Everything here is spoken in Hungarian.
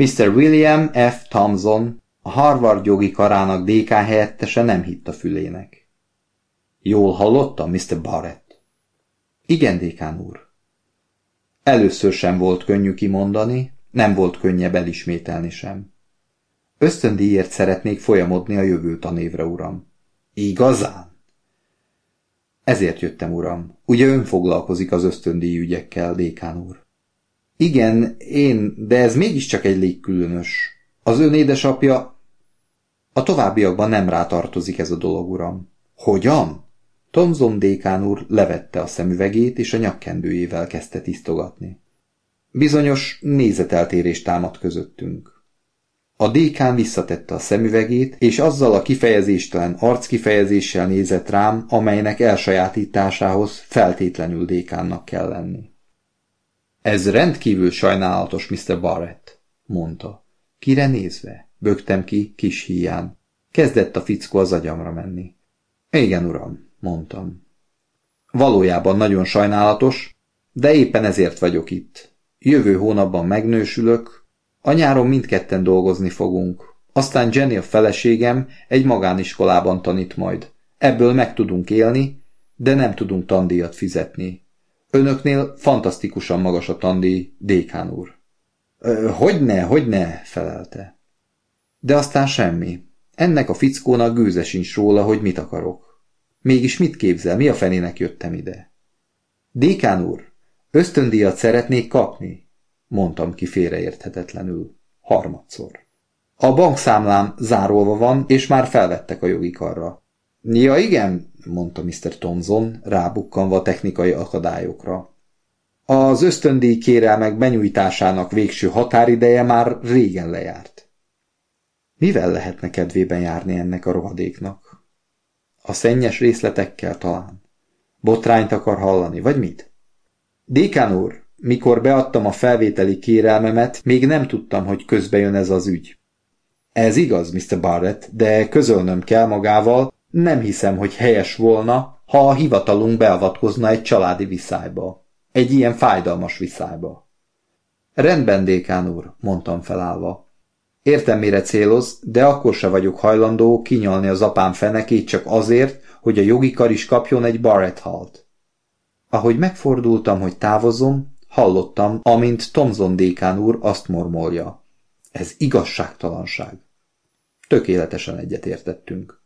Mr. William F. Thompson, a Harvard jogi karának DK helyettese nem hitt a fülének. Jól hallottam, Mr. Barrett? Igen, dékán úr. Először sem volt könnyű kimondani, nem volt könnyebb elismételni sem. Ösztöndíjért szeretnék folyamodni a jövő tanévre, uram. Igazán? Ezért jöttem, uram. Ugye ön foglalkozik az ösztöndíj ügyekkel, dékán úr? Igen, én, de ez mégiscsak egy légkülönös. Az ön édesapja... A továbbiakban nem rátartozik ez a dolog, uram. Hogyan? Tomzom dékán úr levette a szemüvegét, és a nyakkendőjével kezdte tisztogatni. Bizonyos nézeteltérés támadt közöttünk. A dékán visszatette a szemüvegét, és azzal a kifejezéstelen arckifejezéssel nézett rám, amelynek elsajátításához feltétlenül dékánnak kell lenni. Ez rendkívül sajnálatos, Mr. Barrett, mondta. Kire nézve? Bögtem ki kis híján. Kezdett a fickó az agyamra menni. Igen, uram, mondtam. Valójában nagyon sajnálatos, de éppen ezért vagyok itt. Jövő hónapban megnősülök, a nyáron mindketten dolgozni fogunk. Aztán Jenny a feleségem egy magániskolában tanít majd. Ebből meg tudunk élni, de nem tudunk tandíjat fizetni. Önöknél fantasztikusan magas a tandíj, dékán úr. Hogyne, hogyne, felelte. De aztán semmi. Ennek a fickónak gőze sincs róla, hogy mit akarok. Mégis mit képzel, mi a fenének jöttem ide? Dékán úr, ösztöndíjat szeretnék kapni, mondtam ki félreérthetetlenül. Harmadszor. A bankszámlám zárolva van, és már felvettek a jogi karra. Ja igen, mondta Mr. Thompson, rábukkanva technikai akadályokra. Az ösztöndíj kérelmek benyújtásának végső határideje már régen lejárt. Mivel lehetne kedvében járni ennek a rohadéknak? A szennyes részletekkel talán. Botrányt akar hallani, vagy mit? Dékán úr, mikor beadtam a felvételi kérelmemet, még nem tudtam, hogy közbe jön ez az ügy. Ez igaz, Mr. Barrett, de közölnöm kell magával, nem hiszem, hogy helyes volna, ha a hivatalunk beavatkozna egy családi viszályba. Egy ilyen fájdalmas viszályba. Rendben, dékán úr, mondtam felállva. Értem, mire céloz, de akkor se vagyok hajlandó kinyalni az apám fenekét csak azért, hogy a jogi kar is kapjon egy Barrett halt. Ahogy megfordultam, hogy távozom, hallottam, amint Tomzon dékán úr azt mormolja. Ez igazságtalanság. Tökéletesen egyetértettünk.